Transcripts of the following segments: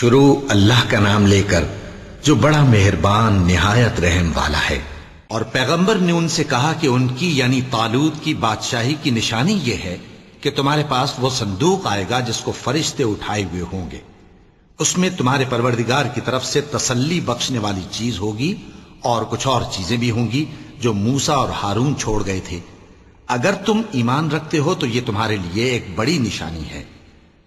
شروع اللہ کا نام لے کر جو بڑا مہربان نہایت رحم والا ہے۔ اور پیغمبر نے ان سے کہا کہ ان کی یعنی تالود کی بادشاہی کی نشانی یہ ہے کہ تمہارے پاس وہ صندوق آئے گا جس کو فرشتے اٹھائے ہوئے ہوں گے۔ اس میں تمہارے پروردگار کی طرف سے تسلی بخشنے والی چیز ہوگی اور کچھ اور چیزیں بھی ہوں گی جو موسا اور ہارون چھوڑ گئے تھے۔ اگر تم ایمان رکھتے ہو تو یہ تمہارے لیے ایک بڑی نشانی ہے۔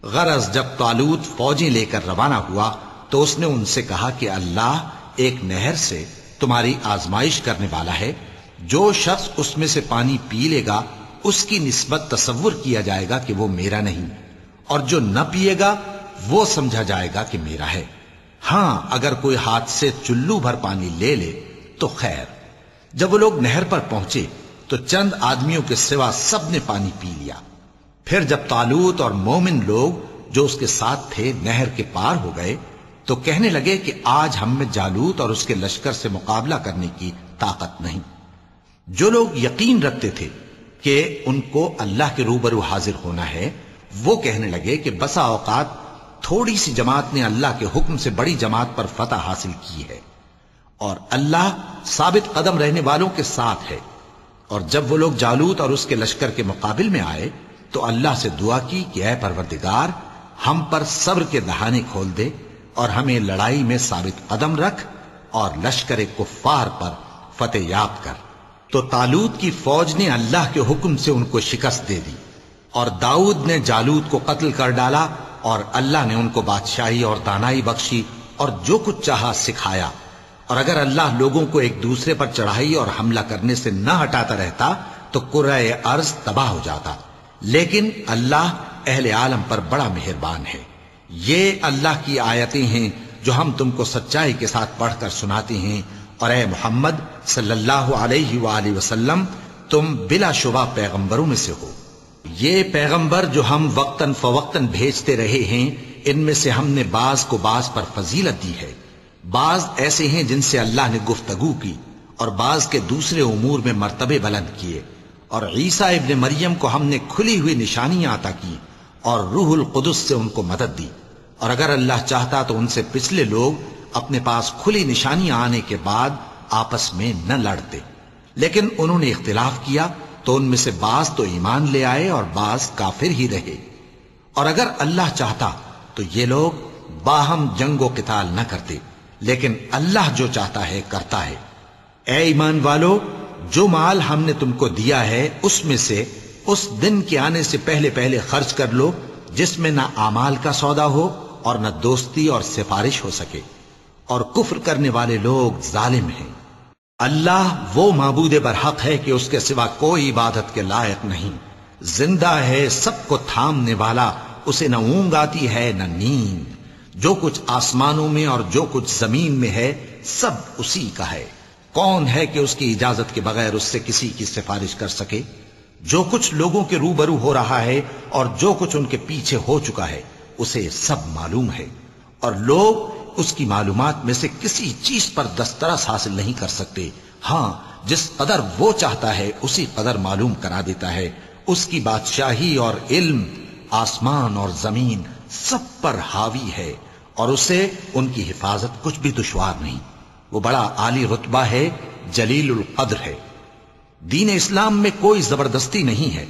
غرض جب تالوت فوجیں لے کر روانہ ہوا تو اس نے ان سے کہا کہ اللہ ایک نہر سے تمہاری آزمائش کرنے والا ہے۔ جو شخص اس میں سے پانی پی لے گا، اس کی نسبت تصور کیا جائے گا کہ وہ میرا نہیں۔ اور جو نہ پیے گا، وہ سمجھا جائے گا کہ میرا ہے۔ ہاں اگر کوئی ہاتھ سے چلو بھر پانی لے لے، تو خیر۔ جب وہ لوگ نہر پر پہنچے، تو چند آدمیوں کے سوا سب نے پانی پی لیا۔ پھر جب تالوت اور مومن لوگ جو اس کے ساتھ تھے نہر کے پار ہو گئے، تو کہنے لگے کہ آج ہم میں جالوت اور اس کے لشکر سے مقابلہ کرنے کی طاقت نہیں۔ جو لوگ یقین رکھتے تھے کہ ان کو اللہ کے روبرو حاضر ہونا ہے، وہ کہنے لگے کہ بسا اوقات تھوڑی سی جماعت نے اللہ کے حکم سے بڑی جماعت پر فتح حاصل کی ہے۔ اور اللہ ثابت قدم رہنے والوں کے ساتھ ہے۔ اور جب وہ لوگ جالوت اور اس کے لشکر کے مقابل میں آئے تو اللہ سے دعا کی کہ اے پروردگار، ہم پر صبر کے دہانے کھول دے اور ہمیں لڑائی میں ثابت قدم رکھ اور لشکر کفار پر فتح یاب کر۔ تو تالوت کی فوج نے اللہ کے حکم سے ان کو شکست دے دی اور داؤد نے جالوت کو قتل کر ڈالا اور اللہ نے ان کو بادشاہی اور دانائی بخشی اور جو کچھ چاہا سکھایا۔ اور اگر اللہ لوگوں کو ایک دوسرے پر چڑھائی اور حملہ کرنے سے نہ ہٹاتا رہتا تو قرآن ارض تباہ ہو جاتا۔ لیکن اللہ اہل عالم پر بڑا مہربان ہے۔ یہ اللہ کی آیتیں ہیں جو ہم تم کو سچائی کے ساتھ پڑھ کر سناتے ہیں۔ اور اے محمد صلی اللہ علیہ وآلہ وسلم، تم بلا شبہ پیغمبروں میں سے ہو۔ یہ پیغمبر جو ہم وقتاً فوقتاً بھیجتے رہے ہیں، ان میں سے ہم نے بعض کو بعض پر فضیلت دی ہے۔ بعض ایسے ہیں جن سے اللہ نے گفتگو کی اور بعض کے دوسرے امور میں مرتبے بلند کیے۔ اور عیسیٰ ابن مریم کو ہم نے کھلی ہوئی نشانیاں عطا کی اور روح القدس سے ان کو مدد دی۔ اور اگر اللہ چاہتا تو ان سے پچھلے لوگ اپنے پاس کھلی نشانیاں آنے کے بعد آپس میں نہ لڑتے۔ لیکن انہوں نے اختلاف کیا تو ان میں سے بعض تو ایمان لے آئے اور بعض کافر ہی رہے۔ اور اگر اللہ چاہتا تو یہ لوگ باہم جنگ و قتال نہ کرتے، لیکن اللہ جو چاہتا ہے، کرتا ہے۔ اے ایمان والو جو مال ہم نے تم کو دیا ہے، اس میں سے اس دن کے آنے سے پہلے پہلے خرچ کر لو، جس میں نہ امال کا سودا ہو اور نہ دوستی اور سفارش ہو سکے۔ اور کفر کرنے والے لوگ ظالم ہیں۔ اللہ وہ معبود برحق ہے کہ اس کے سوا کوئی عبادت کے لائق نہیں۔ زندہ ہے سب کو تھامنے والا، اسے نہ اونگ آتی ہے، نہ نیند۔ جو کچھ آسمانوں میں اور جو کچھ زمین میں ہے، سب اسی کا ہے۔ کون ہے کہ اس کی اجازت کے بغیر اس سے کسی کی سفارش کر سکے؟ جو کچھ لوگوں کے روبرو ہو رہا ہے اور جو کچھ ان کے پیچھے ہو چکا ہے، اسے سب معلوم ہے۔ اور لوگ اس کی معلومات میں سے کسی چیز پر دسترس حاصل نہیں کر سکتے۔ ہاں جس قدر وہ چاہتا ہے، اسی قدر معلوم کرا دیتا ہے۔ اس کی بادشاہی اور علم، آسمان اور زمین سب پر حاوی ہے۔ اور اسے ان کی حفاظت کچھ بھی دشوار نہیں۔ وہ بڑا عالی رتبہ ہے، جلیل القدر ہے۔ دین اسلام میں کوئی زبردستی نہیں ہے۔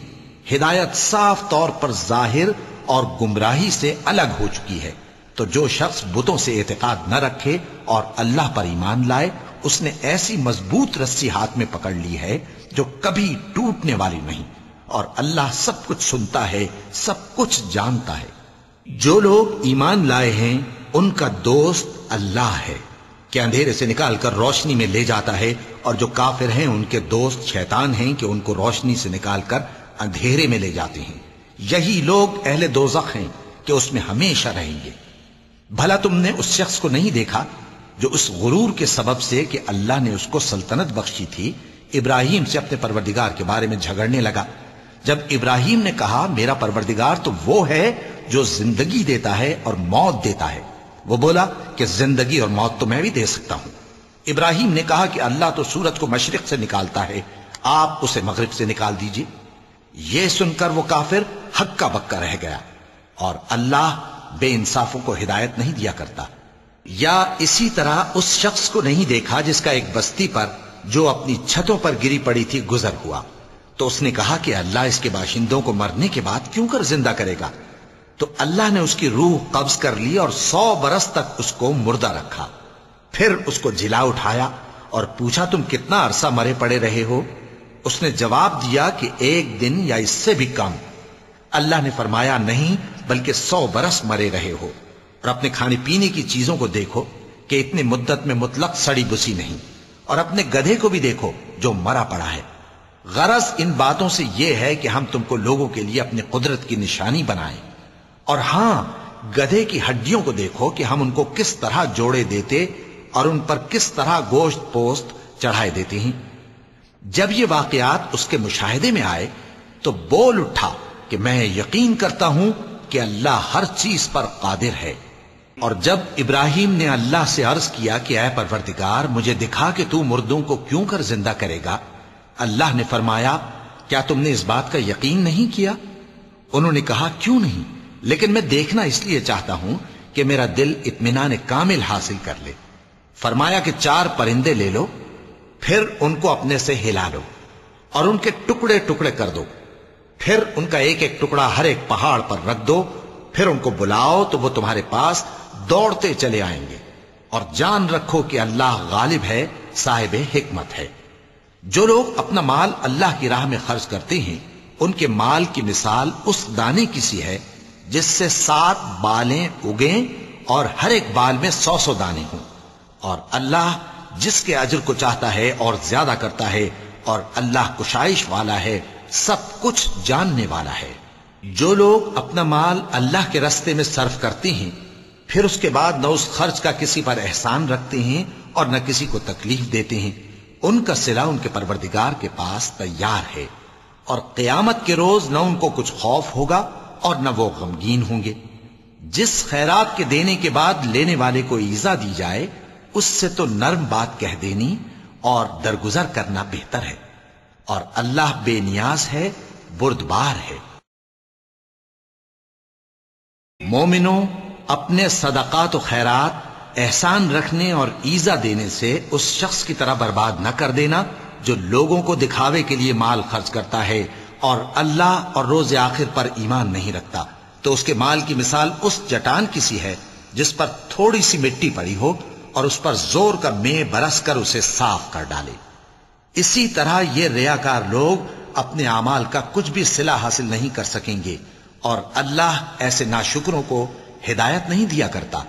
ہدایت صاف طور پر ظاہر اور گمراہی سے الگ ہو چکی ہے۔ تو جو شخص بتوں سے اعتقاد نہ رکھے اور اللہ پر ایمان لائے، اس نے ایسی مضبوط رسی ہاتھ میں پکڑ لی ہے جو کبھی ٹوٹنے والی نہیں۔ اور اللہ سب کچھ سنتا ہے، سب کچھ جانتا ہے۔ جو لوگ ایمان لائے ہیں، ان کا دوست اللہ ہے۔ کہ اندھیرے سے نکال کر روشنی میں لے جاتا ہے اور جو کافر ہیں ان کے دوست شیطان ہیں کہ ان کو روشنی سے نکال کر اندھیرے میں لے جاتے ہیں۔ یہی لوگ اہل دوزخ ہیں کہ اس میں ہمیشہ رہیں گے۔ بھلا تم نے اس شخص کو نہیں دیکھا جو اس غرور کے سبب سے کہ اللہ نے اس کو سلطنت بخشی تھی؟ ابراہیم سے اپنے پروردگار کے بارے میں جھگڑنے لگا۔ جب ابراہیم نے کہا، میرا پروردگار تو وہ ہے جو زندگی دیتا ہے اور موت دیتا ہے۔ وہ بولا کہ زندگی اور موت تو میں بھی دے سکتا ہوں۔ ابراہیم نے کہا کہ اللہ تو سورج کو مشرق سے نکالتا ہے۔ آپ اسے مغرب سے نکال دیجیے۔ یہ سن کر وہ کافر حق کا بکا رہ گیا اور اللہ بے انصافوں کو ہدایت نہیں دیا کرتا۔ یا اسی طرح اس شخص کو نہیں دیکھا جس کا ایک بستی پر جو اپنی چھتوں پر گری پڑی تھی گزر ہوا۔ تو اس نے کہا کہ اللہ اس کے باشندوں کو مرنے کے بعد کیوں کر زندہ کرے گا؟ تو اللہ نے اس کی روح قبض کر لی اور سو برس تک اس کو مردہ رکھا۔ پھر اس کو جلا اٹھایا اور پوچھا، تم کتنا عرصہ مرے پڑے رہے ہو؟ اس نے جواب دیا کہ ایک دن یا اس سے بھی کم۔ اللہ نے فرمایا، نہیں، بلکہ سو برس مرے رہے ہو۔ اور اپنے کھانے پینے کی چیزوں کو دیکھو کہ اتنی مدت میں مطلق سڑی بسی نہیں۔ اور اپنے گدھے کو بھی دیکھو جو مرا پڑا ہے۔ غرض ان باتوں سے یہ ہے کہ ہم تم کو لوگوں کے لیے اپنی قدرت کی نشانی بنائیں۔ اور ہاں گدھے کی ہڈیوں کو دیکھو کہ ہم ان کو کس طرح جوڑے دیتے اور ان پر کس طرح گوشت پوست چڑھائے دیتے ہیں۔ جب یہ واقعات اس کے مشاہدے میں آئے، تو بول اٹھا کہ میں یقین کرتا ہوں کہ اللہ ہر چیز پر قادر ہے۔ اور جب ابراہیم نے اللہ سے عرض کیا کہ اے پروردگار، مجھے دکھا کہ تو مردوں کو کیوں کر زندہ کرے گا، اللہ نے فرمایا، کیا تم نے اس بات کا یقین نہیں کیا؟ انہوں نے کہا، کیوں نہیں؟ لیکن میں دیکھنا اس لیے چاہتا ہوں کہ میرا دل اطمینان کامل حاصل کر لے۔ فرمایا کہ چار پرندے لے لو، پھر ان کو اپنے سے ہلا لو اور ان کے ٹکڑے ٹکڑے کر دو۔ پھر ان کا ایک ایک ٹکڑا ہر ایک پہاڑ پر رکھ دو۔ پھر ان کو بلاؤ تو وہ تمہارے پاس دوڑتے چلے آئیں گے۔ اور جان رکھو کہ اللہ غالب ہے، صاحب حکمت ہے۔ جو لوگ اپنا مال اللہ کی راہ میں خرچ کرتے ہیں، ان کے مال کی مثال اس دانے کی سی ہے جس سے سات بالیں اگیں اور ہر ایک بال میں سو سو دانے ہوں۔ اور اللہ جس کے اجر کو چاہتا ہے اور زیادہ کرتا ہے اور اللہ کشائش والا ہے، سب کچھ جاننے والا ہے۔ جو لوگ اپنا مال اللہ کے رستے میں صرف کرتے ہیں، پھر اس کے بعد نہ اس خرچ کا کسی پر احسان رکھتے ہیں اور نہ کسی کو تکلیف دیتے ہیں۔ ان کا سلا ان کے پروردگار کے پاس تیار ہے اور قیامت کے روز نہ ان کو کچھ خوف ہوگا اور نہ وہ غمگین ہوں گے۔ جس خیرات کے دینے کے بعد لینے والے کو ایزا دی جائے، اس سے تو نرم بات کہہ دینی اور درگزر کرنا بہتر ہے۔ اور اللہ بے نیاز ہے، بردبار ہے۔ مومنوں، اپنے صدقات و خیرات احسان رکھنے اور ایزا دینے سے اس شخص کی طرح برباد نہ کر دینا جو لوگوں کو دکھاوے کے لیے مال خرچ کرتا ہے۔ اور اللہ اور روز آخر پر ایمان نہیں رکھتا۔ تو اس کے مال کی مثال اس چٹان کی سی ہے، جس پر تھوڑی سی مٹی پڑی ہو اور اس پر زور کا میں برس کر اسے صاف کر ڈالے۔ اسی طرح یہ ریاکار لوگ اپنے اعمال کا کچھ بھی صلح حاصل نہیں کر سکیں گے اور اللہ ایسے ناشکروں کو ہدایت نہیں دیا کرتا۔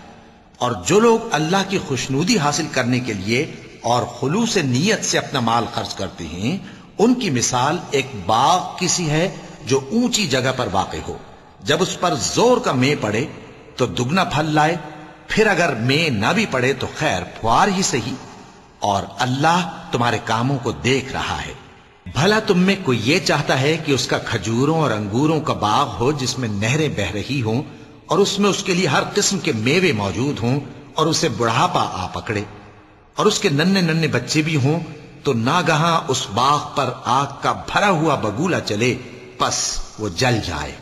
اور جو لوگ اللہ کی خوشنودی حاصل کرنے کے لیے اور خلوص نیت سے اپنا مال خرچ کرتے ہیں ان کی مثال ایک باغ کسی ہے جو اونچی جگہ پر واقع ہو۔ جب اس پر زور کا مے پڑے تو دگنا پھل لائے، پھر اگر مے نہ بھی پڑے تو خیر پھوار ہی صحیح اور اللہ تمہارے کاموں کو دیکھ رہا ہے۔ بھلا تم میں کوئی یہ چاہتا ہے کہ اس کا کھجوروں اور انگوروں کا باغ ہو جس میں نہریں بہ رہی ہوں، اور اس میں اس کے لیے ہر قسم کے میوے موجود ہوں، اور اسے بڑھاپا آ پکڑے۔ اور اس کے ننے ننے بچے بھی ہوں تو ناگہاں اس باغ پر آگ کا بھرا ہوا بگولا چلے، پس وہ جل جائے۔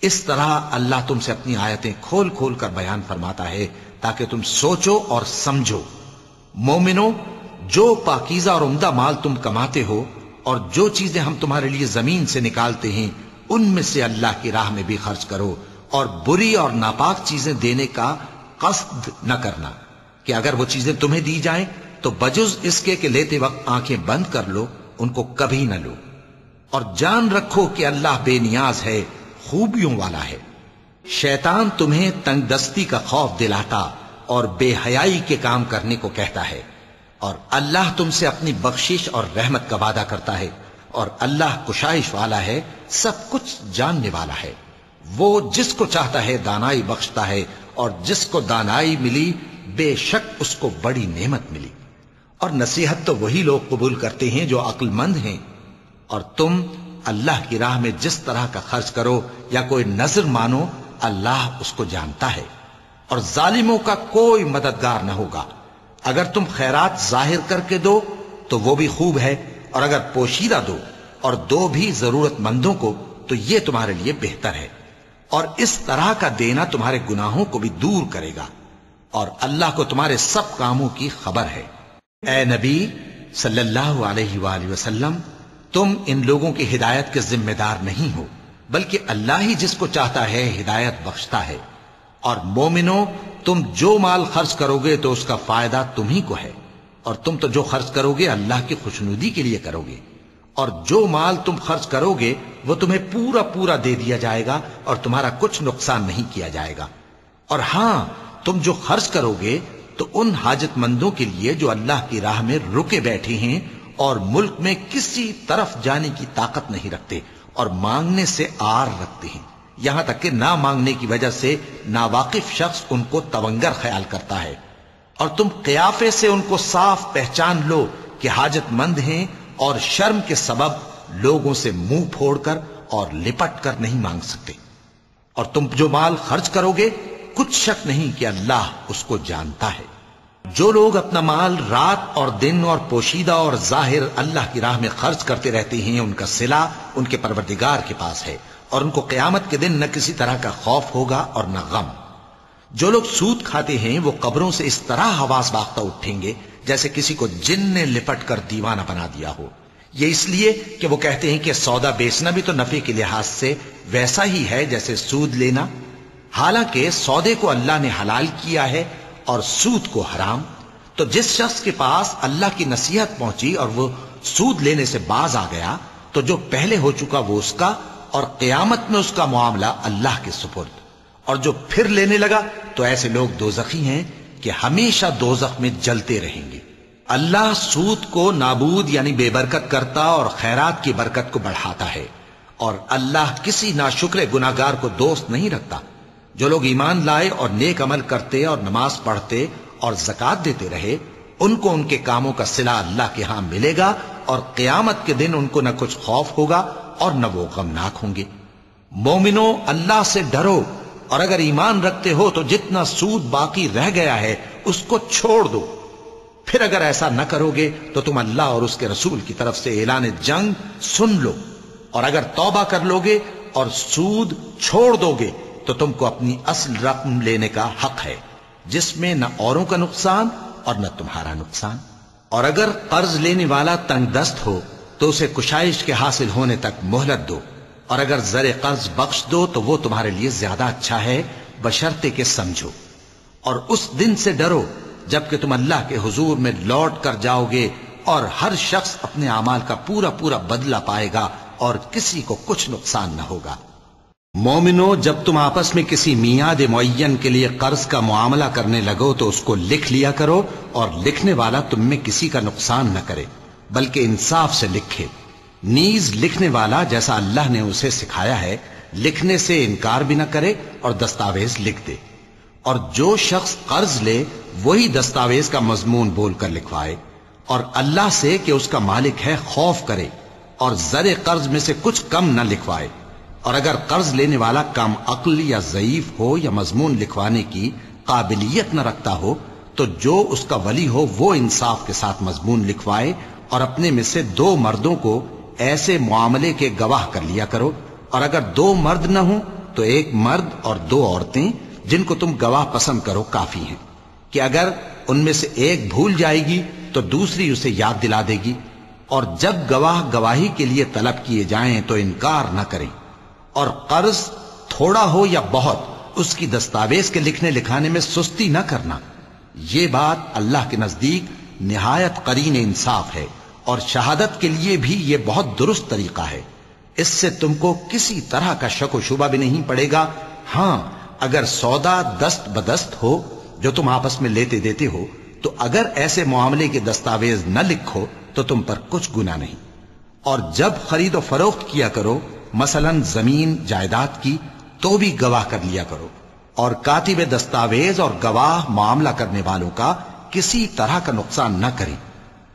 اس طرح اللہ تم سے اپنی آیتیں کھول کھول کر بیان فرماتا ہے، تاکہ تم سوچو اور سمجھو۔ مومنو جو پاکیزہ اور عمدہ مال تم کماتے ہو اور جو چیزیں ہم تمہارے لیے زمین سے نکالتے ہیں، ان میں سے اللہ کی راہ میں بھی خرچ کرو۔ اور بری اور ناپاک چیزیں دینے کا قصد نہ کرنا، کہ اگر وہ چیزیں تمہیں دی جائیں تو بجز اس کے کہ لیتے وقت آنکھیں بند کر لو، ان کو کبھی نہ لو۔ اور جان رکھو کہ اللہ بے نیاز ہے، خوبیوں والا ہے۔ شیطان تمہیں تنگ دستی کا خوف دلاتا اور بے حیائی کے کام کرنے کو کہتا ہے۔ اور اللہ تم سے اپنی بخشش اور رحمت کا وعدہ کرتا ہے۔ اور اللہ کشائش والا ہے، سب کچھ جاننے والا ہے۔ وہ جس کو چاہتا ہے دانائی بخشتا ہے، اور جس کو دانائی ملی، بے شک اس کو بڑی نعمت ملی۔ اور نصیحت تو وہی لوگ قبول کرتے ہیں جو عقل مند ہیں۔ اور تم اللہ کی راہ میں جس طرح کا خرچ کرو یا کوئی نظر مانو، اللہ اس کو جانتا ہے۔ اور ظالموں کا کوئی مددگار نہ ہوگا۔ اگر تم خیرات ظاہر کر کے دو، تو وہ بھی خوب ہے۔ اور اگر پوشیدہ دو اور دو بھی ضرورت مندوں کو، تو یہ تمہارے لیے بہتر ہے۔ اور اس طرح کا دینا تمہارے گناہوں کو بھی دور کرے گا۔ اور اللہ کو تمہارے سب کاموں کی خبر ہے۔ اے نبی صلی اللہ علیہ وآلہ وسلم، تم ان لوگوں کی ہدایت کے ذمہ دار نہیں ہو، بلکہ اللہ ہی جس کو چاہتا ہے ہدایت بخشتا ہے۔ اور مومنو تم جو مال خرچ کرو گے تو اس کا فائدہ تم ہی کو ہے۔ اور تم تو جو خرچ کرو گے اللہ کی خوشنودی کے لیے کرو گے۔ اور جو مال تم خرچ کرو گے، وہ تمہیں پورا پورا دے دیا جائے گا اور تمہارا کچھ نقصان نہیں کیا جائے گا۔ اور ہاں تم جو خرچ کرو گے تو ان حاجت مندوں کے لیے جو اللہ کی راہ میں رکے بیٹھے ہیں اور ملک میں کسی طرف جانے کی طاقت نہیں رکھتے اور مانگنے سے آر رکھتے ہیں۔ یہاں تک کہ نہ مانگنے کی وجہ سے ناواقف شخص ان کو تونگر خیال کرتا ہے۔ اور تم قیافے سے ان کو صاف پہچان لو کہ حاجت مند ہیں اور شرم کے سبب لوگوں سے منہ پھوڑ کر اور لپٹ کر نہیں مانگ سکتے۔ اور تم جو مال خرچ کرو گے کچھ شک نہیں کہ اللہ اس کو جانتا ہے۔ جو لوگ اپنا مال رات اور دن اور پوشیدہ اور ظاہر اللہ کی راہ میں خرچ کرتے رہتے ہیں، ان کا سلا ان کے پروردگار کے پاس ہے اور ان کو قیامت کے دن نہ کسی طرح کا خوف ہوگا اور نہ غم۔ جو لوگ سود کھاتے ہیں، وہ قبروں سے اس طرح حواس باختہ اٹھیں گے جیسے کسی کو جن نے لپٹ کر دیوانہ بنا دیا ہو۔ یہ اس لیے کہ وہ کہتے ہیں کہ سودا بیچنا بھی تو نفے کے لحاظ سے ویسا ہی ہے جیسے سود لینا۔ حالانکہ سودے کو اللہ نے حلال کیا ہے اور سود کو حرام، تو جس شخص کے پاس اللہ کی نصیحت پہنچی اور وہ سود لینے سے باز آ گیا، تو جو پہلے ہو چکا وہ اس کا اور قیامت میں اس کا معاملہ اللہ کے سپرد۔ اور جو پھر لینے لگا، تو ایسے لوگ دوزخی ہیں کہ ہمیشہ دوزخ میں جلتے رہیں گے۔ اللہ سود کو نابود یعنی بے برکت کرتا اور خیرات کی برکت کو بڑھاتا ہے، اور اللہ کسی ناشکر گناگار کو دوست نہیں رکھتا۔ جو لوگ ایمان لائے اور نیک عمل کرتے اور نماز پڑھتے اور زکات دیتے رہے، ان کو ان کے کاموں کا صلح اللہ کے ہاں ملے گا اور قیامت کے دن ان کو نہ کچھ خوف ہوگا اور نہ وہ غمناک ہوں گے۔ مومنو اللہ سے ڈرو اور اگر ایمان رکھتے ہو تو جتنا سود باقی رہ گیا ہے اس کو چھوڑ دو۔ پھر اگر ایسا نہ کرو گے تو تم اللہ اور اس کے رسول کی طرف سے اعلان جنگ سن لو اور اگر توبہ کر لو گے اور سود چھوڑ دو گے تو تم کو اپنی اصل رقم لینے کا حق ہے، جس میں نہ اوروں کا نقصان اور نہ تمہارا نقصان۔ اور اگر قرض لینے والا تنگ دست ہو، تو اسے کشائش کے حاصل ہونے تک مہلت دو۔ اور اگر زر قرض بخش دو، تو وہ تمہارے لیے زیادہ اچھا ہے بشرتے کے سمجھو۔ اور اس دن سے ڈرو، جبکہ تم اللہ کے حضور میں لوٹ کر جاؤ گے اور ہر شخص اپنے اعمال کا پورا پورا بدلہ پائے گا اور کسی کو کچھ نقصان نہ ہوگا۔ مومنو، جب تم آپس میں کسی میاد معین کے لیے قرض کا معاملہ کرنے لگو تو اس کو لکھ لیا کرو اور لکھنے والا تم میں کسی کا نقصان نہ کرے، بلکہ انصاف سے لکھے۔ نیز لکھنے والا جیسا اللہ نے اسے سکھایا ہے، لکھنے سے انکار بھی نہ کرے اور دستاویز لکھ دے۔ اور جو شخص قرض لے، وہی دستاویز کا مضمون بول کر لکھوائے۔ اور اللہ سے کہ اس کا مالک ہے، خوف کرے اور زر قرض میں سے کچھ کم نہ لکھوائے۔ اور اگر قرض لینے والا کم عقل یا ضعیف ہو یا مضمون لکھوانے کی قابلیت نہ رکھتا ہو، تو جو اس کا ولی ہو وہ انصاف کے ساتھ مضمون لکھوائے اور اپنے میں سے دو مردوں کو ایسے معاملے کے گواہ کر لیا کرو۔ اور اگر دو مرد نہ ہوں، تو ایک مرد اور دو عورتیں جن کو تم گواہ پسند کرو کافی ہیں۔ کہ اگر ان میں سے ایک بھول جائے گی، تو دوسری اسے یاد دلا دے گی۔ اور جب گواہ گواہی کے لیے طلب کیے جائیں، تو انکار نہ کریں۔ اور قرض تھوڑا ہو یا بہت، اس کی دستاویز کے لکھنے لکھانے میں سستی نہ کرنا۔ یہ بات اللہ کے نزدیک نہایت قرین انصاف ہے اور شہادت کے لیے بھی یہ بہت درست طریقہ ہے۔ اس سے تم کو کسی طرح کا شک و شبہ بھی نہیں پڑے گا۔ ہاں اگر سودا دست بدست ہو، جو تم آپس میں لیتے دیتے ہو، تو اگر ایسے معاملے کے دستاویز نہ لکھو، تو تم پر کچھ گنا نہیں۔ اور جب خرید و فروخت کیا کرو مثلا زمین جائیداد کی تو بھی گواہ کر لیا کرو اور کاتب دستاویز اور گواہ معاملہ کرنے والوں کا کسی طرح کا نقصان نہ کریں۔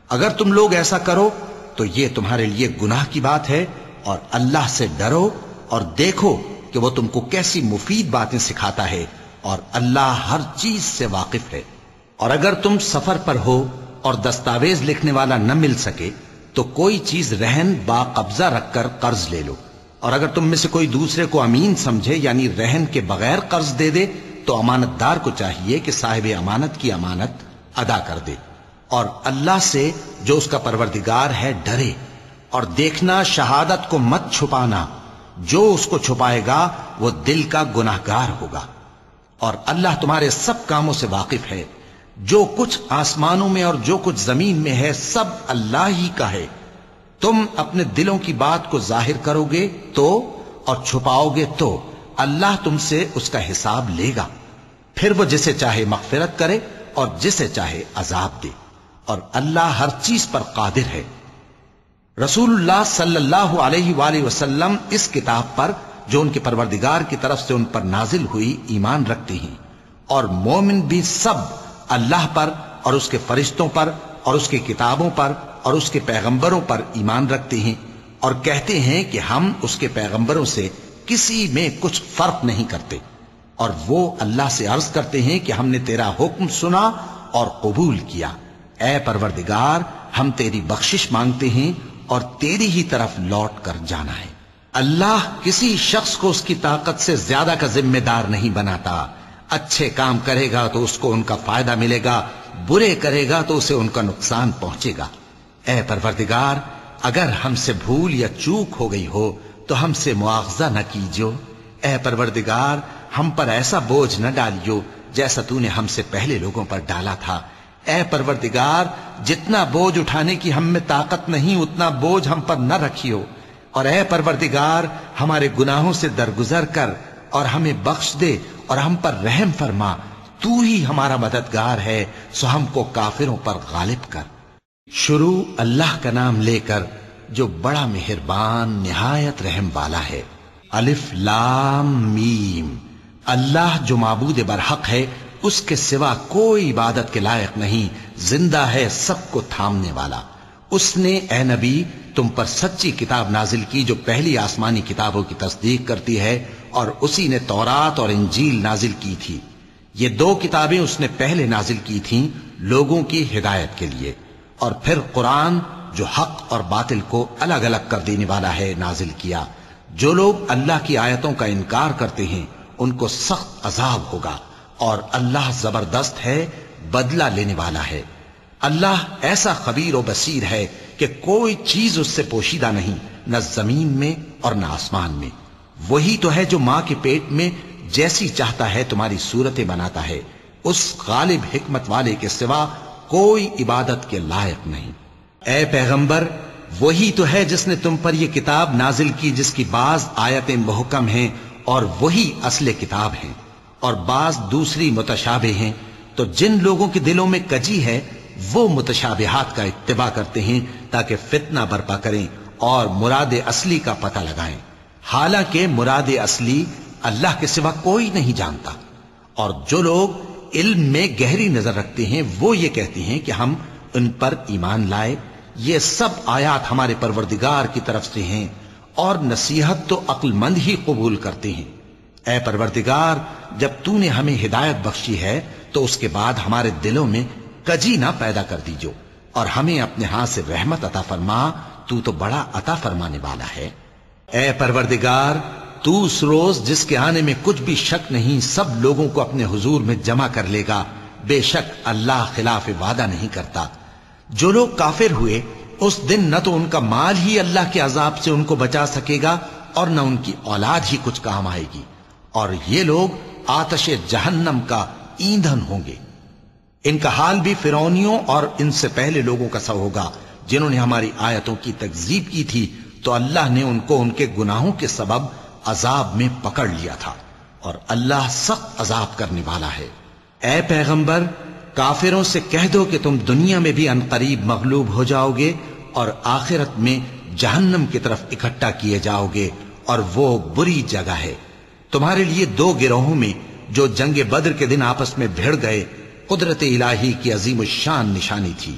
اگر تم لوگ ایسا کرو تو یہ تمہارے لیے گناہ کی بات ہے اور اللہ سے ڈرو اور دیکھو کہ وہ تم کو کیسی مفید باتیں سکھاتا ہے اور اللہ ہر چیز سے واقف ہے۔ اور اگر تم سفر پر ہو اور دستاویز لکھنے والا نہ مل سکے تو کوئی چیز رہن با قبضہ رکھ کر قرض لے لو۔ اور اگر تم میں سے کوئی دوسرے کو امین سمجھے یعنی رہن کے بغیر قرض دے دے، تو امانت دار کو چاہیے کہ صاحب امانت کی امانت ادا کر دے۔ اور اللہ سے جو اس کا پروردگار ہے، ڈرے۔ اور دیکھنا، شہادت کو مت چھپانا۔ جو اس کو چھپائے گا، وہ دل کا گناہ گار ہوگا۔ اور اللہ تمہارے سب کاموں سے واقف ہے۔ جو کچھ آسمانوں میں اور جو کچھ زمین میں ہے، سب اللہ ہی کا ہے۔ تم اپنے دلوں کی بات کو ظاہر کرو گے تو اور چھپاؤ گے تو اللہ تم سے اس کا حساب لے گا۔ پھر وہ جسے چاہے مغفرت کرے اور جسے چاہے عذاب دے۔ اور اللہ ہر چیز پر قادر ہے۔ رسول اللہ صلی اللہ علیہ وآلہ وسلم اس کتاب پر جو ان کے پروردگار کی طرف سے ان پر نازل ہوئی ایمان رکھتے ہیں۔ اور مومن بھی سب اللہ پر اور اس کے فرشتوں پر اور اس کی کتابوں پر اور اس کے پیغمبروں پر ایمان رکھتے ہیں اور کہتے ہیں کہ ہم اس کے پیغمبروں سے کسی میں کچھ فرق نہیں کرتے اور وہ اللہ سے عرض کرتے ہیں کہ ہم نے تیرا حکم سنا اور قبول کیا۔ اے پروردگار، ہم تیری بخشش مانگتے ہیں اور تیری ہی طرف لوٹ کر جانا ہے۔ اللہ کسی شخص کو اس کی طاقت سے زیادہ کا ذمہ دار نہیں بناتا۔ اچھے کام کرے گا تو اس کو ان کا فائدہ ملے گا۔ برے کرے گا تو اسے ان کا نقصان پہنچے گا۔ اے پروردگار، اگر ہم سے بھول یا چوک ہو گئی ہو تو ہم سے مواخذہ نہ کیجو اے پروردگار، ہم پر ایسا بوجھ نہ ڈالیو جیسا تو نے ہم سے پہلے لوگوں پر ڈالا تھا۔ اے پروردگار، جتنا بوجھ اٹھانے کی ہم میں طاقت نہیں، اتنا بوجھ ہم پر نہ رکھیو۔ اور اے پروردگار، ہمارے گناہوں سے درگزر کر اور ہمیں بخش دے اور ہم پر رحم فرما۔ تو ہی ہمارا مددگار ہے، سو ہم کو کافروں پر غالب کر۔ شروع اللہ کا نام لے کر جو بڑا مہربان، نہایت رحم والا ہے۔ الف لام میم۔ اللہ جو معبود برحق ہے، اس کے سوا کوئی عبادت کے لائق نہیں، زندہ ہے سب کو تھامنے والا۔ اس نے، اے نبی، تم پر سچی کتاب نازل کی جو پہلی آسمانی کتابوں کی تصدیق کرتی ہے، اور اسی نے تورات اور انجیل نازل کی تھی۔ یہ دو کتابیں اس نے پہلے نازل کی تھیں لوگوں کی ہدایت کے لیے۔ اور پھر قرآن جو حق اور باطل کو الگ الگ کر دینے والا ہے نازل کیا۔ جو لوگ اللہ کی آیتوں کا انکار کرتے ہیں، ان کو سخت عذاب ہوگا۔ اور اللہ زبردست ہے، بدلہ لینے والا ہے۔ اللہ ایسا خبیر و بصیر ہے کہ کوئی چیز اس سے پوشیدہ نہیں، نہ زمین میں اور نہ آسمان میں۔ وہی تو ہے جو ماں کے پیٹ میں جیسی چاہتا ہے تمہاری صورتیں بناتا ہے، اس غالب حکمت والے کے سوا کوئی عبادت کے لائق نہیں۔ اے پیغمبر، وہی تو ہے جس نے تم پر یہ کتاب نازل کی جس کی بعض آیتیں محکم ہیں اور وہی اصل کتاب ہیں۔ اور بعض دوسری متشابہ ہیں۔ تو جن لوگوں کے دلوں میں کجی ہے، وہ متشابہات کا اتباع کرتے ہیں تاکہ فتنہ برپا کریں اور مراد اصلی کا پتہ لگائیں۔ حالانکہ مراد اصلی اللہ کے سوا کوئی نہیں جانتا۔ اور جو لوگ علم میں گہری نظر رکھتے ہیں، وہ یہ کہتے ہیں کہ ہم ان پر ایمان لائے۔ یہ سب آیات ہمارے پروردگار کی طرف سے ہیں اور نصیحت تو عقل مند ہی قبول کرتے ہیں۔ اے پروردگار، جب تو نے ہمیں ہدایت بخشی ہے، تو اس کے بعد ہمارے دلوں میں کجی نہ پیدا کر دیجو اور ہمیں اپنے ہاتھ سے رحمت عطا فرما، تو تو بڑا عطا فرمانے والا ہے۔ اے پروردگار تو اس روز جس کے آنے میں کچھ بھی شک نہیں، سب لوگوں کو اپنے حضور میں جمع کر لے گا۔ بے شک اللہ خلاف وعدہ نہیں کرتا۔ جو لوگ کافر ہوئے، اس دن نہ تو ان کا مال ہی اللہ کے عذاب سے ان کو بچا سکے گا اور نہ ان کی اولاد ہی کچھ کام آئے گی۔ اور یہ لوگ آتش جہنم کا ایندھن ہوں گے۔ ان کا حال بھی فرونیوں اور ان سے پہلے لوگوں کا سا ہوگا۔ جنہوں نے ہماری آیتوں کی تکزیب کی تھی، تو اللہ نے ان کو ان کے گناہوں کے سبب عذاب میں پکڑ لیا تھا اور اللہ سخت عذاب کرنے والا ہے۔ اے پیغمبر، کافروں سے کہہ دو کہ تم دنیا میں بھی انقریب مغلوب ہو جاؤ گے اور آخرت میں جہنم کی طرف اکٹھا کیے جاؤ گے اور وہ بری جگہ ہے۔ تمہارے لیے دو گروہوں میں جو جنگ بدر کے دن آپس میں بھیڑ گئے، قدرت الہی کی عظیم الشان نشانی تھی۔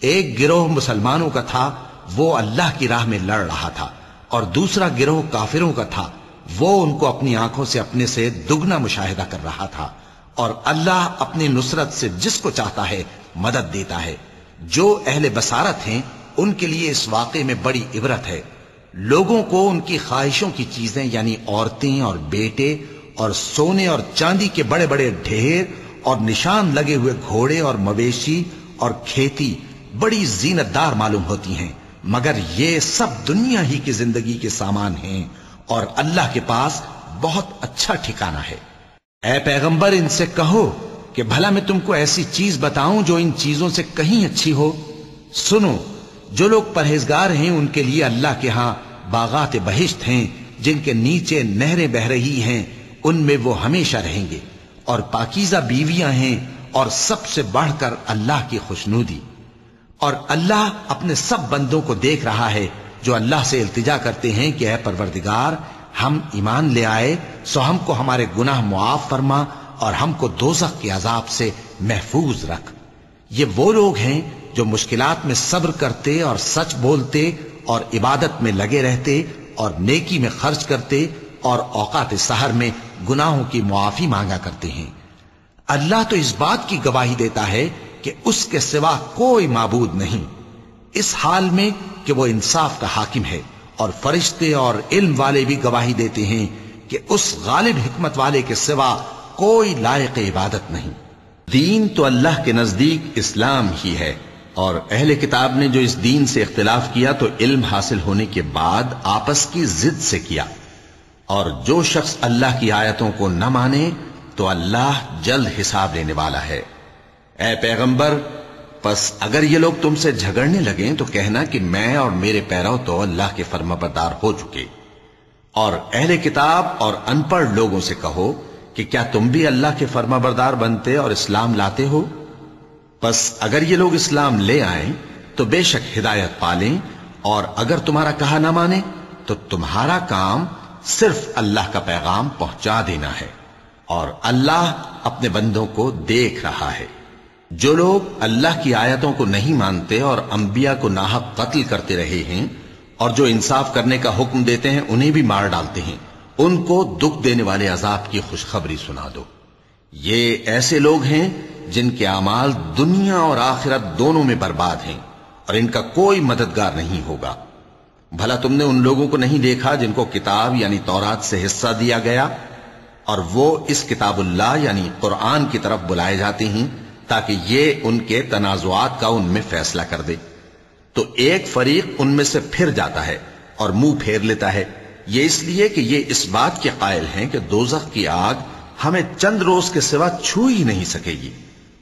ایک گروہ مسلمانوں کا تھا، وہ اللہ کی راہ میں لڑ رہا تھا اور دوسرا گروہ کافروں کا تھا۔ وہ ان کو اپنی آنکھوں سے اپنے سے دگنا مشاہدہ کر رہا تھا اور اللہ اپنی نصرت سے جس کو چاہتا ہے مدد دیتا ہے۔ جو اہل بسارت ہیں، ان کے لیے اس واقعے میں بڑی عبرت ہے۔ لوگوں کو ان کی خواہشوں کی چیزیں یعنی عورتیں اور بیٹے اور سونے اور چاندی کے بڑے بڑے ڈھیر اور نشان لگے ہوئے گھوڑے اور مویشی اور کھیتی بڑی زینت دار معلوم ہوتی ہیں۔ مگر یہ سب دنیا ہی کی زندگی کے سامان ہیں۔ اور اللہ کے پاس بہت اچھا ٹھکانہ ہے۔ اے پیغمبر، ان سے کہو کہ بھلا میں تم کو ایسی چیز بتاؤں جو ان چیزوں سے کہیں اچھی ہو۔ سنو، جو لوگ پرہیزگار ہیں، ان کے لیے اللہ کے ہاں باغات بہشت ہیں، جن کے نیچے نہریں بہ رہی ہیں، ان میں وہ ہمیشہ رہیں گے۔ اور پاکیزہ بیویاں ہیں، اور سب سے بڑھ کر اللہ کی خوشنودی۔ اور اللہ اپنے سب بندوں کو دیکھ رہا ہے جو اللہ سے التجا کرتے ہیں کہ اے پروردگار، ہم ایمان لے آئے، سو ہم کو ہمارے گناہ معاف فرما اور ہم کو دوزخ کے عذاب سے محفوظ رکھ۔ یہ وہ لوگ ہیں جو مشکلات میں صبر کرتے اور سچ بولتے اور عبادت میں لگے رہتے اور نیکی میں خرچ کرتے اور اوقات سحر میں گناہوں کی معافی مانگا کرتے ہیں۔ اللہ تو اس بات کی گواہی دیتا ہے کہ اس کے سوا کوئی معبود نہیں۔ اس حال میں کہ وہ انصاف کا حاکم ہے اور فرشتے اور علم والے بھی گواہی دیتے ہیں کہ اس غالب حکمت والے کے سوا کوئی لائق عبادت نہیں۔ دین تو اللہ کے نزدیک اسلام ہی ہے اور اہل کتاب نے جو اس دین سے اختلاف کیا تو علم حاصل ہونے کے بعد آپس کی ضد سے کیا۔ اور جو شخص اللہ کی آیتوں کو نہ مانے تو اللہ جلد حساب لینے والا ہے۔ اے پیغمبر پس اگر یہ لوگ تم سے جھگڑنے لگیں تو کہنا کہ میں اور میرے پیرو تو اللہ کے فرما بردار ہو چکے۔ اور اہل کتاب اور ان پڑھ لوگوں سے کہو کہ کیا تم بھی اللہ کے فرما بردار بنتے اور اسلام لاتے ہو؟ پس اگر یہ لوگ اسلام لے آئیں تو بے شک ہدایت پالیں اور اگر تمہارا کہا نہ مانے تو تمہارا کام صرف اللہ کا پیغام پہنچا دینا ہے۔ اور اللہ اپنے بندوں کو دیکھ رہا ہے۔ جو لوگ اللہ کی آیتوں کو نہیں مانتے اور انبیاء کو ناحق قتل کرتے رہے ہیں اور جو انصاف کرنے کا حکم دیتے ہیں، انہیں بھی مار ڈالتے ہیں۔ ان کو دکھ دینے والے عذاب کی خوشخبری سنا دو۔ یہ ایسے لوگ ہیں جن کے اعمال دنیا اور آخرت دونوں میں برباد ہیں اور ان کا کوئی مددگار نہیں ہوگا۔ بھلا تم نے ان لوگوں کو نہیں دیکھا جن کو کتاب یعنی تورات سے حصہ دیا گیا اور وہ اس کتاب اللہ یعنی قرآن کی طرف بلائے جاتے ہیں۔ تاکہ یہ ان کے تنازعات کا ان میں فیصلہ کر دے۔ تو ایک فریق ان میں سے پھر جاتا ہے اور منہ پھیر لیتا ہے۔ یہ اس لیے کہ یہ اس بات کے قائل ہیں کہ دوزخ کی آگ ہمیں چند روز کے سوا چھو ہی نہیں سکے گی۔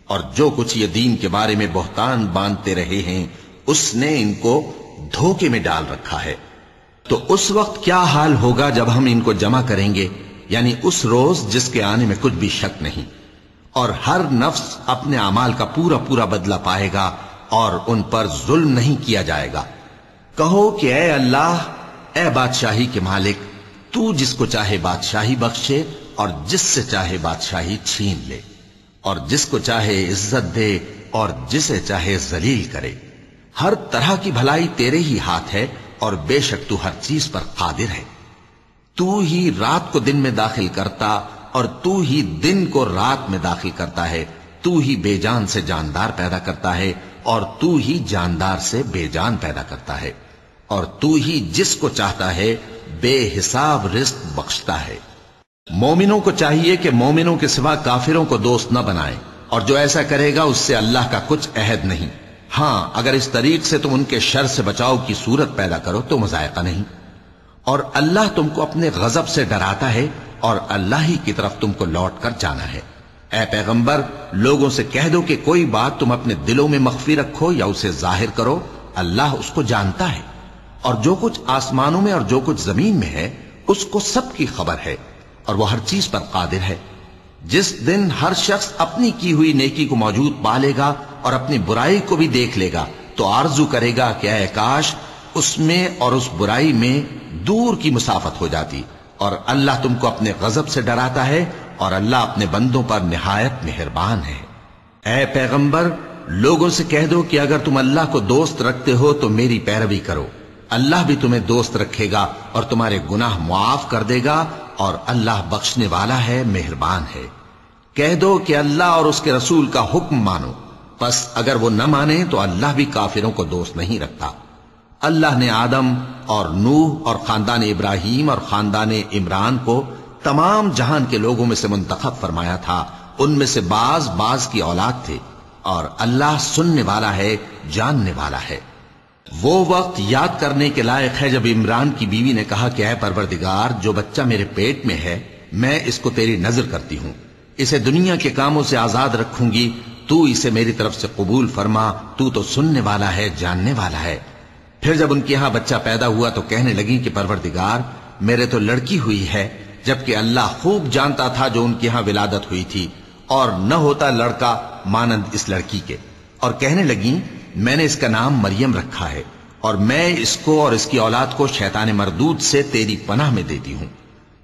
اور جو کچھ یہ دین کے بارے میں بہتان باندھتے رہے ہیں، اس نے ان کو دھوکے میں ڈال رکھا ہے۔ تو اس وقت کیا حال ہوگا جب ہم ان کو جمع کریں گے؟ یعنی اس روز جس کے آنے میں کچھ بھی شک نہیں۔ اور ہر نفس اپنے اعمال کا پورا پورا بدلہ پائے گا اور ان پر ظلم نہیں کیا جائے گا۔ کہو کہ اے اللہ، اے بادشاہی کے مالک، تو جس کو چاہے بادشاہی بخشے اور جس سے چاہے بادشاہی چھین لے، اور جس کو چاہے عزت دے اور جسے چاہے ذلیل کرے۔ ہر طرح کی بھلائی تیرے ہی ہاتھ ہے اور بے شک تو ہر چیز پر قادر ہے۔ تو ہی رات کو دن میں داخل کرتا اور تو ہی دن کو رات میں داخل کرتا ہے، تو ہی بے جان سے جاندار پیدا کرتا ہے اور تو ہی جاندار سے بے جان پیدا کرتا ہے۔ اور تو ہی جس کو چاہتا ہے، بے حساب رزق بخشتا ہے۔ مومنوں کو چاہیے کہ مومنوں کے سوا کافروں کو دوست نہ بنائے۔ اور جو ایسا کرے گا، اس سے اللہ کا کچھ عہد نہیں۔ ہاں اگر اس طریق سے تم ان کے شر سے بچاؤ کی صورت پیدا کرو تو مذائقہ نہیں۔ اور اللہ تم کو اپنے غضب سے ڈراتا ہے اور اللہ ہی کی طرف تم کو لوٹ کر جانا ہے۔ اے پیغمبر، لوگوں سے کہہ دو کہ کوئی بات تم اپنے دلوں میں مخفی رکھو یا اسے ظاہر کرو، اللہ اس کو جانتا ہے۔ اور جو کچھ آسمانوں میں اور جو کچھ زمین میں ہے، اس کو سب کی خبر ہے اور وہ ہر چیز پر قادر ہے۔ جس دن ہر شخص اپنی کی ہوئی نیکی کو موجود پالے گا اور اپنی برائی کو بھی دیکھ لے گا، تو آرزو کرے گا کہ اے کاش، اس میں اور اس برائی میں دور کی مسافت ہو جاتی اور اللہ تم کو اپنے غضب سے ڈراتا ہے اور اللہ اپنے بندوں پر نہایت مہربان ہے۔ اے پیغمبر، لوگوں سے کہہ دو کہ اگر تم اللہ کو دوست رکھتے ہو تو میری پیروی کرو۔ اللہ بھی تمہیں دوست رکھے گا اور تمہارے گناہ معاف کر دے گا اور اللہ بخشنے والا ہے، مہربان ہے۔ کہہ دو کہ اللہ اور اس کے رسول کا حکم مانو۔ پس اگر وہ نہ مانے تو اللہ بھی کافروں کو دوست نہیں رکھتا۔ اللہ نے آدم اور نوح اور خاندان ابراہیم اور خاندان عمران کو تمام جہان کے لوگوں میں سے منتخب فرمایا تھا۔ ان میں سے بعض بعض کی اولاد تھے اور اللہ سننے والا ہے، جاننے والا ہے۔ وہ وقت یاد کرنے کے لائق ہے جب عمران کی بیوی نے کہا کہ اے پروردگار، جو بچہ میرے پیٹ میں ہے، میں اس کو تیری نظر کرتی ہوں۔ اسے دنیا کے کاموں سے آزاد رکھوں گی۔ تو اسے میری طرف سے قبول فرما۔ تو تو سننے والا ہے، جاننے والا ہے۔ پھر جب ان کے ہاں بچہ پیدا ہوا تو کہنے لگی کہ پروردگار، میرے تو لڑکی ہوئی ہے، جبکہ اللہ خوب جانتا تھا جو ان کے ہاں ولادت ہوئی تھی، اور نہ ہوتا لڑکا مانند اس لڑکی کے۔ اور کہنے لگی میں نے اس کا نام مریم رکھا ہے، اور میں اس کو اور اس کی اولاد کو شیطان مردود سے تیری پناہ میں دیتی ہوں۔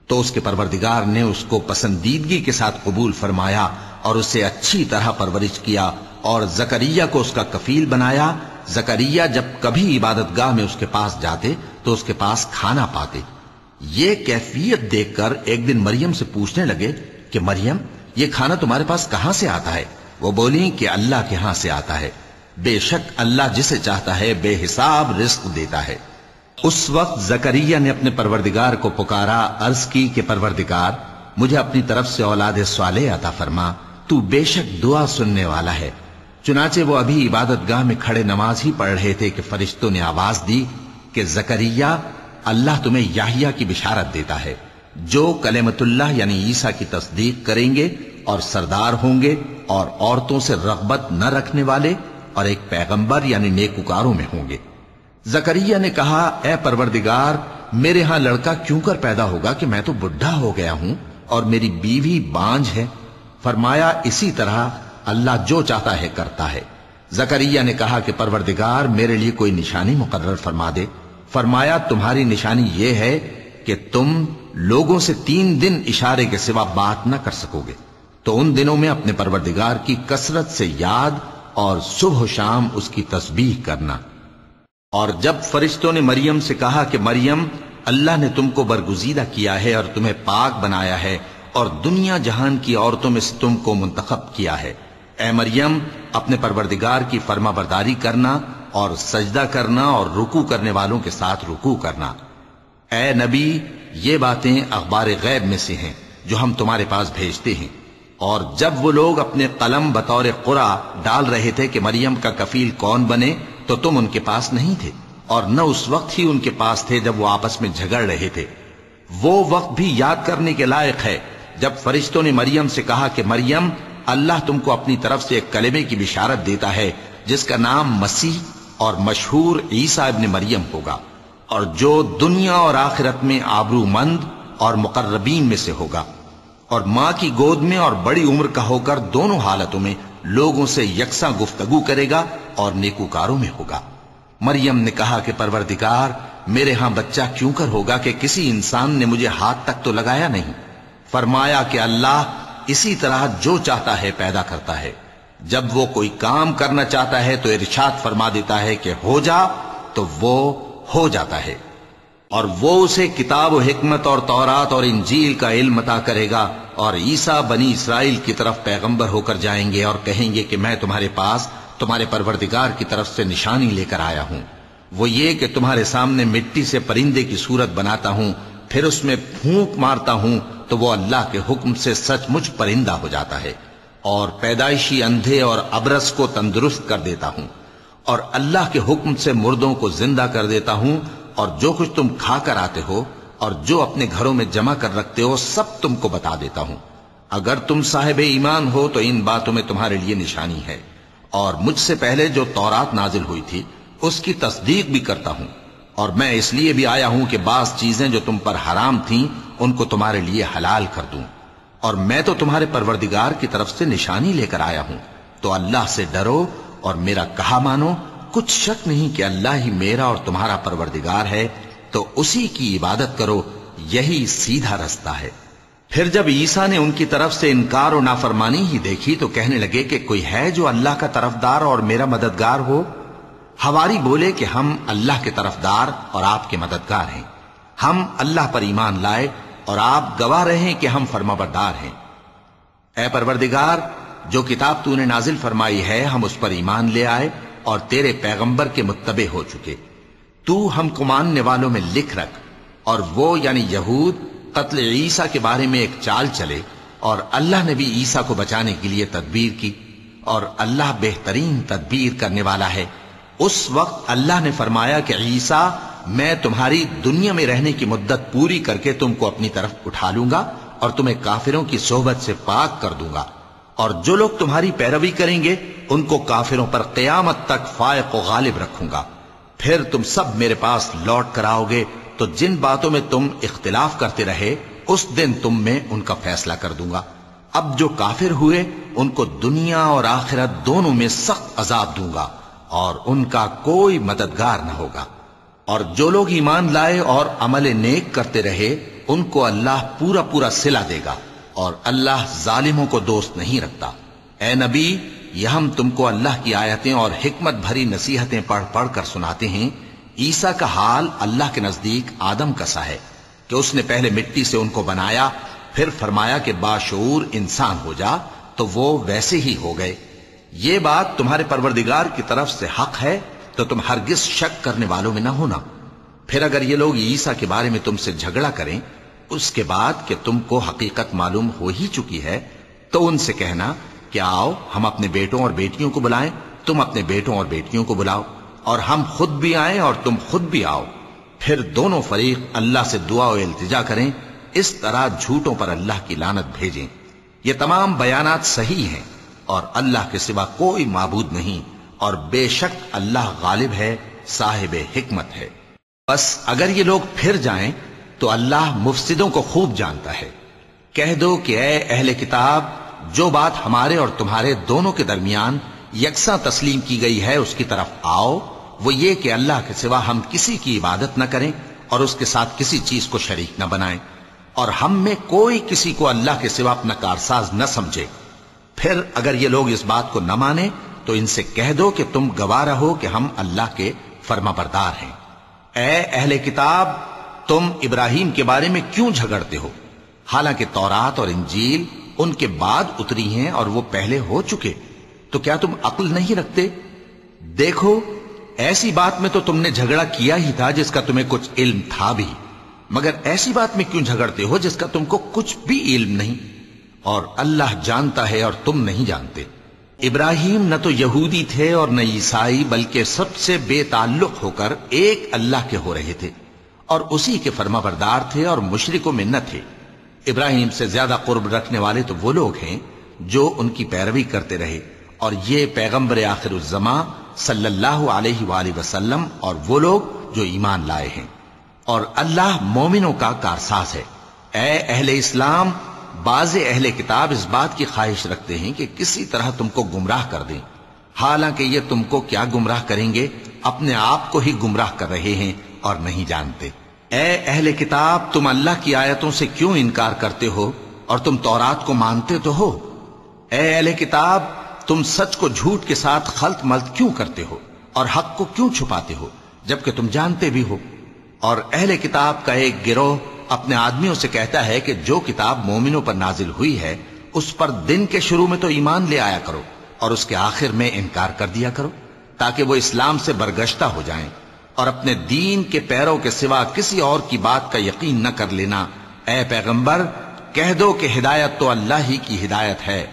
تو اس کے پروردگار نے اس کو پسندیدگی کے ساتھ قبول فرمایا، اور اسے اچھی طرح پرورش کیا، اور زکریہ کو اس کا کفیل بنایا زکریہ جب کبھی عبادت گاہ میں اس کے پاس جاتے تو اس کے پاس کھانا پاتے۔ یہ کیفیت دیکھ کر ایک دن مریم سے پوچھنے لگے کہ مریم، یہ کھانا تمہارے پاس کہاں سے آتا ہے؟ وہ بولی کہ اللہ کے ہاں سے آتا ہے۔ بے شک اللہ جسے چاہتا ہے بے حساب رزق دیتا ہے۔ اس وقت زکریہ نے اپنے پروردگار کو پکارا، عرض کی کہ پروردگار، مجھے اپنی طرف سے اولاد صالح عطا فرما، تو بے شک دعا سننے والا ہے۔ چنانچہ وہ ابھی عبادت گاہ میں کھڑے نماز ہی پڑھ رہے تھے کہ فرشتوں نے آواز دی کہ زکریہ اللہ تمہیں یاہیا کی بشارت دیتا ہے، جو کلمت اللہ یعنی عیسیٰ کی تصدیق کریں گے اور سردار ہوں گے اور عورتوں سے رغبت نہ رکھنے والے اور ایک پیغمبر یعنی نیکوکاروں میں ہوں گے۔ زکریہ نے کہا، اے پروردگار، میرے ہاں لڑکا کیوں کر پیدا ہوگا کہ میں تو بڈھا ہو گیا ہوں اور میری بیوی بانج ہے؟ فرمایا، اسی طرح اللہ جو چاہتا ہے کرتا ہے۔ زکریہ نے کہا کہ پروردگار میرے لیے کوئی نشانی مقرر فرما دے۔ فرمایا، تمہاری نشانی یہ ہے کہ تم لوگوں سے تین دن اشارے کے سوا بات نہ کر سکو گے۔ تو ان دنوں میں اپنے پروردگار کی کثرت سے یاد اور صبح و شام اس کی تسبیح کرنا۔ اور جب فرشتوں نے مریم سے کہا کہ مریم، اللہ نے تم کو برگزیدہ کیا ہے اور تمہیں پاک بنایا ہے اور دنیا جہان کی عورتوں میں سے تم کو منتخب کیا ہے۔ اے مریم، اپنے پروردگار کی فرما برداری کرنا اور سجدہ کرنا اور رکو کرنے والوں کے ساتھ رکو کرنا۔ اے نبی، یہ باتیں اخبار غیب میں سے ہیں جو ہم تمہارے پاس بھیجتے ہیں۔ اور جب وہ لوگ اپنے قلم بطور قرا ڈال رہے تھے کہ مریم کا کفیل کون بنے، تو تم ان کے پاس نہیں تھے۔ اور نہ اس وقت ہی ان کے پاس تھے جب وہ آپس میں جھگڑ رہے تھے۔ وہ وقت بھی یاد کرنے کے لائق ہے۔ جب فرشتوں نے مریم سے کہا کہ مریم اللہ تم کو اپنی طرف سے ایک کلمے کی بشارت دیتا ہے، جس کا نام مسیح اور مشہور عیسیٰ ابن مریم ہوگا۔ اور جو دنیا اور آخرت میں آبرو مند اور مقربین میں سے ہوگا۔ اور ماں کی گود میں اور بڑی عمر کا ہو کر دونوں حالتوں میں لوگوں سے یکساں گفتگو کرے گا اور نیکوکاروں میں ہوگا۔ مریم نے کہا کہ پروردگار، میرے ہاں بچہ کیوں کر ہوگا کہ کسی انسان نے مجھے ہاتھ تک تو لگایا نہیں؟ فرمایا کہ اللہ اسی طرح جو چاہتا ہے پیدا کرتا ہے۔ جب وہ کوئی کام کرنا چاہتا ہے تو ارشاد فرما دیتا ہے کہ ہو جا، تو وہ ہو جاتا ہے۔ اور وہ اسے کتاب و حکمت اور تورات اور انجیل کا علم عطا کرے گا اور عیسیٰ بنی اسرائیل کی طرف پیغمبر ہو کر جائیں گے اور کہیں گے کہ میں تمہارے پاس تمہارے پروردگار کی طرف سے نشانی لے کر آیا ہوں۔ وہ یہ کہ تمہارے سامنے مٹی سے پرندے کی صورت بناتا ہوں، پھر اس میں پھونک مارتا ہوں تو وہ اللہ کے حکم سے سچ مچ پرندہ ہو جاتا ہے اور پیدائشی اندھے اور ابرس کو تندرست کر دیتا ہوں اور اللہ کے حکم سے مردوں کو زندہ کر دیتا ہوں اور جو کچھ تم کھا کر آتے ہو اور جو اپنے گھروں میں جمع کر رکھتے ہو سب تم کو بتا دیتا ہوں۔ اگر تم صاحب ایمان ہو تو ان باتوں میں تمہارے لیے نشانی ہے اور مجھ سے پہلے جو تورات نازل ہوئی تھی اس کی تصدیق بھی کرتا ہوں۔ اور میں اس لیے بھی آیا ہوں کہ بعض چیزیں جو تم پر حرام تھیں، ان کو تمہارے لیے حلال کر دوں۔ اور میں تو تمہارے پروردگار کی طرف سے نشانی لے کر آیا ہوں۔ تو اللہ سے ڈرو اور میرا کہا مانو، کچھ شک نہیں کہ اللہ ہی میرا اور تمہارا پروردگار ہے، تو اسی کی عبادت کرو، یہی سیدھا رستہ ہے۔ پھر جب عیسیٰ نے ان کی طرف سے انکار و نافرمانی ہی دیکھی، تو کہنے لگے کہ کوئی ہے جو اللہ کا طرفدار اور میرا مددگار ہو؟ ہواری بولے کہ ہم اللہ کے طرفدار اور آپ کے مددگار ہیں۔ ہم اللہ پر ایمان لائے اور آپ گواہ رہے کہ ہم فرما بردار ہیں۔ اے پروردگار، جو کتاب تو نے نازل فرمائی ہے، ہم اس پر ایمان لے آئے اور تیرے پیغمبر کے متبع ہو چکے۔ تو ہم کو ماننے والوں میں لکھ رکھ اور وہ یعنی یہود، قتل عیسیٰ کے بارے میں ایک چال چلے اور اللہ نے بھی عیسیٰ کو بچانے کے لیے تدبیر کی اور اللہ بہترین تدبیر کرنے والا ہے۔ اس وقت اللہ نے فرمایا کہ عیسیٰ، میں تمہاری دنیا میں رہنے کی مدت پوری کر کے تم کو اپنی طرف اٹھا لوں گا اور تمہیں کافروں کی صحبت سے پاک کر دوں گا۔ اور جو لوگ تمہاری پیروی کریں گے، ان کو کافروں پر قیامت تک فائق و غالب رکھوں گا۔ پھر تم سب میرے پاس لوٹ کر آؤ گے، تو جن باتوں میں تم اختلاف کرتے رہے، اس دن تم میں ان کا فیصلہ کر دوں گا۔ اب جو کافر ہوئے، ان کو دنیا اور آخرت دونوں میں سخت عذاب دوں گا۔ اور ان کا کوئی مددگار نہ ہوگا۔ اور جو لوگ ایمان لائے اور عمل نیک کرتے رہے، ان کو اللہ پورا پورا سلا دے گا اور اللہ ظالموں کو دوست نہیں رکھتا۔ اے نبی، یہ ہم تم کو اللہ کی آیتیں اور حکمت بھری نصیحتیں پڑھ پڑھ کر سناتے ہیں۔ عیسیٰ کا حال اللہ کے نزدیک آدم کا سا ہے کہ اس نے پہلے مٹی سے ان کو بنایا، پھر فرمایا کہ باشعور انسان ہو جا تو وہ ویسے ہی ہو گئے۔ یہ بات تمہارے پروردگار کی طرف سے حق ہے، تو تم ہرگز شک کرنے والوں میں نہ ہونا۔ پھر اگر یہ لوگ عیسیٰ کے بارے میں تم سے جھگڑا کریں، اس کے بعد کہ تم کو حقیقت معلوم ہو ہی چکی ہے، تو ان سے کہنا کہ آؤ، ہم اپنے بیٹوں اور بیٹیوں کو بلائیں، تم اپنے بیٹوں اور بیٹیوں کو بلاؤ، اور ہم خود بھی آئیں اور تم خود بھی آؤ۔ پھر دونوں فریق اللہ سے دعا و التجا کریں، اس طرح جھوٹوں پر اللہ کی لانت بھیجیں۔ یہ تمام بیانات صحیح ہیں۔ اور اللہ کے سوا کوئی معبود نہیں اور بے شک اللہ غالب ہے، صاحب حکمت ہے۔ بس اگر یہ لوگ پھر جائیں تو اللہ مفسدوں کو خوب جانتا ہے۔ کہہ دو کہ اے اہل کتاب، جو بات ہمارے اور تمہارے دونوں کے درمیان یکساں تسلیم کی گئی ہے، اس کی طرف آؤ۔ وہ یہ کہ اللہ کے سوا ہم کسی کی عبادت نہ کریں اور اس کے ساتھ کسی چیز کو شریک نہ بنائیں۔ اور ہم میں کوئی کسی کو اللہ کے سوا اپنا کارساز نہ سمجھے۔ پھر اگر یہ لوگ اس بات کو نہ مانے، تو ان سے کہہ دو کہ تم گواہ رہو کہ ہم اللہ کے فرما بردار ہیں۔ اے اہل کتاب، تم ابراہیم کے بارے میں کیوں جھگڑتے ہو؟ حالانکہ تورات اور انجیل ان کے بعد اتری ہیں اور وہ پہلے ہو چکے۔ تو کیا تم عقل نہیں رکھتے؟ دیکھو، ایسی بات میں تو تم نے جھگڑا کیا ہی تھا جس کا تمہیں کچھ علم تھا بھی۔ مگر ایسی بات میں کیوں جھگڑتے ہو جس کا تم کو کچھ بھی علم نہیں؟ اور اللہ جانتا ہے اور تم نہیں جانتے۔ ابراہیم نہ تو یہودی تھے اور نہ عیسائی، بلکہ سب سے بے تعلق ہو کر ایک اللہ کے ہو رہے تھے اور اسی کے فرما بردار تھے اور مشرکوں میں نہ تھے۔ ابراہیم سے زیادہ قرب رکھنے والے تو وہ لوگ ہیں جو ان کی پیروی کرتے رہے اور یہ پیغمبر آخر الزما صلی اللہ علیہ وآلہ وسلم اور وہ لوگ جو ایمان لائے ہیں۔ اور اللہ مومنوں کا کارساز ہے۔ اے اہل اسلام بعض اہل کتاب اس بات کی خواہش رکھتے ہیں کہ کسی طرح تم کو گمراہ کر دیں۔ حالانکہ یہ تم کو کیا گمراہ کریں گے؟ اپنے آپ کو ہی گمراہ کر رہے ہیں اور نہیں جانتے۔ اے اہل کتاب، تم اللہ کی آیتوں سے کیوں انکار کرتے ہو اور تم تورات کو مانتے تو ہو؟ اے اہل کتاب، تم سچ کو جھوٹ کے ساتھ خلط ملت کیوں کرتے ہو اور حق کو کیوں چھپاتے ہو جبکہ تم جانتے بھی ہو؟ اور اہل کتاب کا ایک گروہ اپنے آدمیوں سے کہتا ہے کہ جو کتاب مومنوں پر نازل ہوئی ہے، اس پر دن کے شروع میں تو ایمان لے آیا کرو اور اس کے آخر میں انکار کر دیا کرو تاکہ وہ اسلام سے برگشتہ ہو جائیں اور اپنے دین کے پیروں کے سوا کسی اور کی بات کا یقین نہ کر لینا۔ اے پیغمبر، کہہ دو کہ ہدایت تو اللہ ہی کی ہدایت ہے۔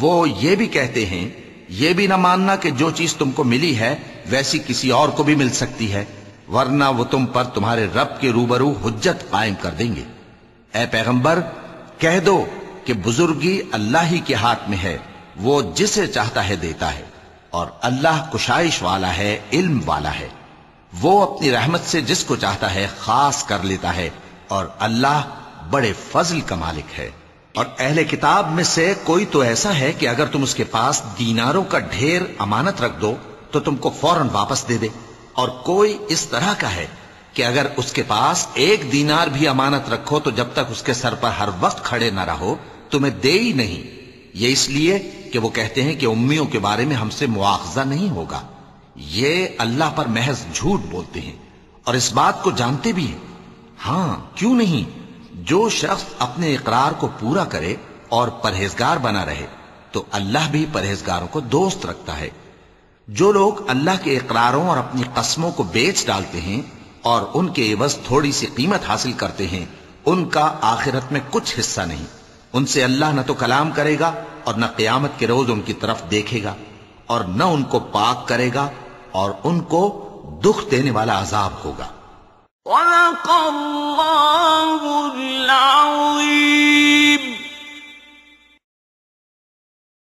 وہ یہ بھی کہتے ہیں، یہ بھی نہ ماننا کہ جو چیز تم کو ملی ہے، ویسی کسی اور کو بھی مل سکتی ہے۔ ورنہ وہ تم پر تمہارے رب کے روبرو حجت قائم کر دیں گے۔ اے پیغمبر، کہہ دو کہ بزرگی اللہ ہی کے ہاتھ میں ہے، وہ جسے چاہتا ہے دیتا ہے، اور اللہ کشائش والا ہے، علم والا ہے۔ وہ اپنی رحمت سے جس کو چاہتا ہے خاص کر لیتا ہے، اور اللہ بڑے فضل کا مالک ہے۔ اور اہل کتاب میں سے کوئی تو ایسا ہے کہ اگر تم اس کے پاس دیناروں کا ڈھیر امانت رکھ دو، تو تم کو فوراً واپس دے دے۔ اور کوئی اس طرح کا ہے کہ اگر اس کے پاس ایک دینار بھی امانت رکھو تو جب تک اس کے سر پر ہر وقت کھڑے نہ رہو، تمہیں دے ہی نہیں۔ یہ اس لیے کہ وہ کہتے ہیں کہ امیوں کے بارے میں ہم سے مواخذہ نہیں ہوگا۔ یہ اللہ پر محض جھوٹ بولتے ہیں اور اس بات کو جانتے بھی ہیں۔ ہاں کیوں نہیں؟ جو شخص اپنے اقرار کو پورا کرے اور پرہیزگار بنا رہے، تو اللہ بھی پرہیزگاروں کو دوست رکھتا ہے۔ جو لوگ اللہ کے اقراروں اور اپنی قسموں کو بیچ ڈالتے ہیں اور ان کے عوض تھوڑی سی قیمت حاصل کرتے ہیں، ان کا آخرت میں کچھ حصہ نہیں۔ ان سے اللہ نہ تو کلام کرے گا اور نہ قیامت کے روز ان کی طرف دیکھے گا اور نہ ان کو پاک کرے گا اور ان کو دکھ دینے والا عذاب ہوگا۔ وَلَقَ اللَّهُ الْعَظِيمُ